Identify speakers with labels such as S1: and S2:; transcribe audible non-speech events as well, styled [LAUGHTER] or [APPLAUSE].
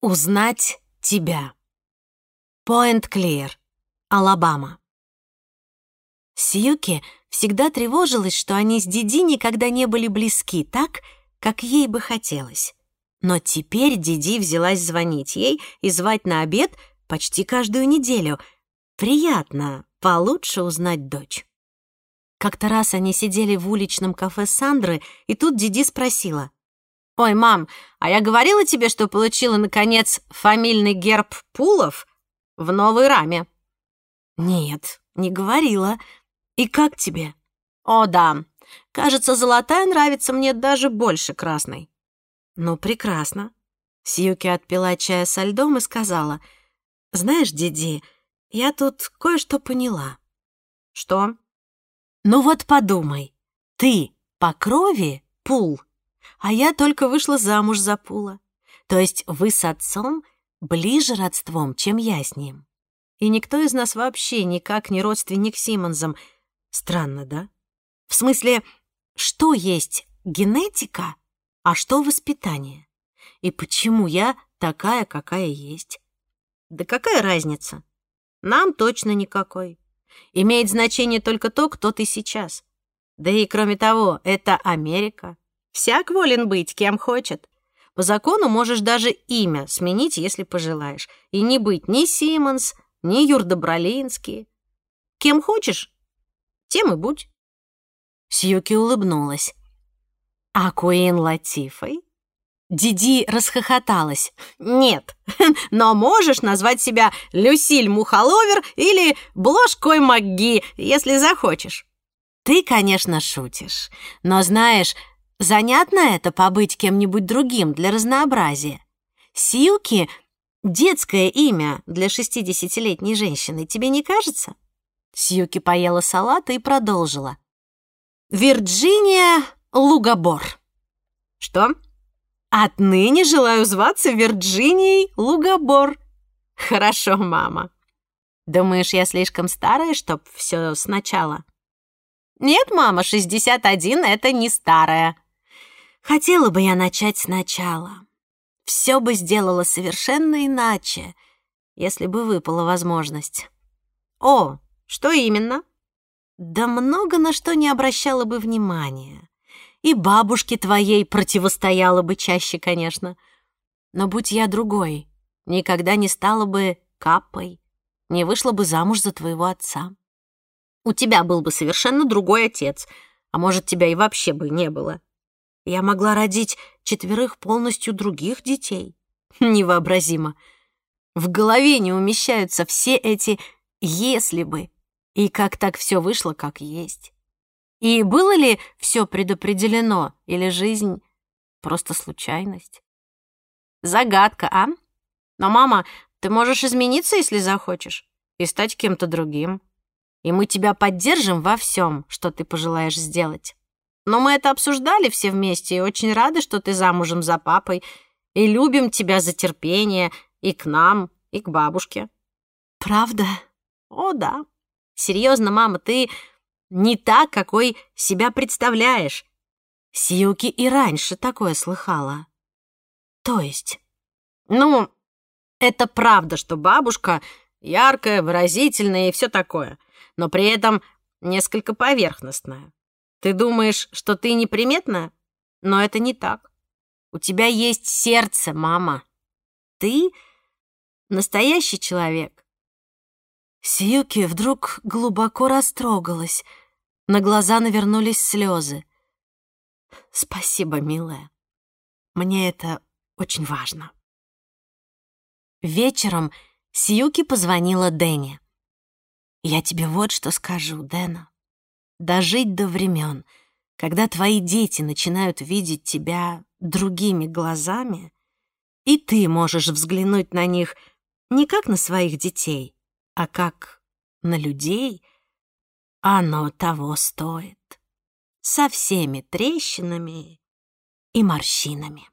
S1: Узнать тебя. Пойнт-Клир, Алабама. Сьюки всегда тревожилась, что они с Диди никогда не были близки так, как ей бы хотелось. Но теперь Диди взялась звонить ей и звать на обед почти каждую неделю. Приятно получше узнать дочь. Как-то раз они сидели в уличном кафе Сандры, и тут Диди спросила. «Ой, мам, а я говорила тебе, что получила, наконец, фамильный герб Пулов в новой раме?» «Нет, не говорила. И как тебе?» «О, да. Кажется, золотая нравится мне даже больше красной». «Ну, прекрасно». Сьюки отпила чая со льдом и сказала. «Знаешь, Диди, я тут кое-что поняла». «Что?» «Ну вот подумай. Ты по крови Пул, а я только вышла замуж за Пула. То есть вы с отцом ближе родством, чем я с ним. И никто из нас вообще никак не родственник Симмонсом. Странно, да? В смысле, что есть генетика, а что воспитание? И почему я такая, какая есть? Да какая разница? Нам точно никакой. Имеет значение только то, кто ты сейчас. Да и кроме того, это Америка. Всяк волен быть, кем хочет. По закону можешь даже имя сменить, если пожелаешь, и не быть ни Симмонс, ни Юрдобролинский. Кем хочешь, тем и будь. Сьюки улыбнулась. А Куин Латифой? Диди расхохоталась. «Нет, [LAUGHS] но можешь назвать себя Люсиль Мухоловер или Бложкой МакГи, если захочешь». «Ты, конечно, шутишь, но знаешь, занятно это побыть кем-нибудь другим для разнообразия. Силки — детское имя для шестидесятилетней женщины, тебе не кажется?» Сьюки поела салат и продолжила. «Вирджиния Лугабор». «Что?» Отныне желаю зваться Вирджинией Лугобор. Хорошо, мама. Думаешь, я слишком старая, чтоб все сначала? Нет, мама, 61 — это не старая. Хотела бы я начать сначала. Все бы сделала совершенно иначе, если бы выпала возможность. О, что именно? Да много на что не обращала бы внимания и бабушке твоей противостояла бы чаще, конечно. Но будь я другой, никогда не стала бы капой, не вышла бы замуж за твоего отца. У тебя был бы совершенно другой отец, а может, тебя и вообще бы не было. Я могла родить четверых полностью других детей. Невообразимо. В голове не умещаются все эти «если бы» и как так все вышло, как есть. И было ли все предопределено, или жизнь просто случайность? Загадка, а? Но, мама, ты можешь измениться, если захочешь, и стать кем-то другим. И мы тебя поддержим во всем, что ты пожелаешь сделать. Но мы это обсуждали все вместе и очень рады, что ты замужем за папой, и любим тебя за терпение и к нам, и к бабушке. Правда? О, да. Серьезно, мама, ты не так, какой себя представляешь. Сьюки и раньше такое слыхала. То есть? Ну, это правда, что бабушка яркая, выразительная и все такое, но при этом несколько поверхностная. Ты думаешь, что ты неприметная? Но это не так. У тебя есть сердце, мама. Ты настоящий человек. Сьюки вдруг глубоко растрогалась. На глаза навернулись слезы. «Спасибо, милая. Мне это очень важно». Вечером Сьюки позвонила Дэне. «Я тебе вот что скажу, Дэна. Дожить до времен, когда твои дети начинают видеть тебя другими глазами, и ты можешь взглянуть на них не как на своих детей, а как на людей, оно того стоит. Со всеми трещинами и морщинами.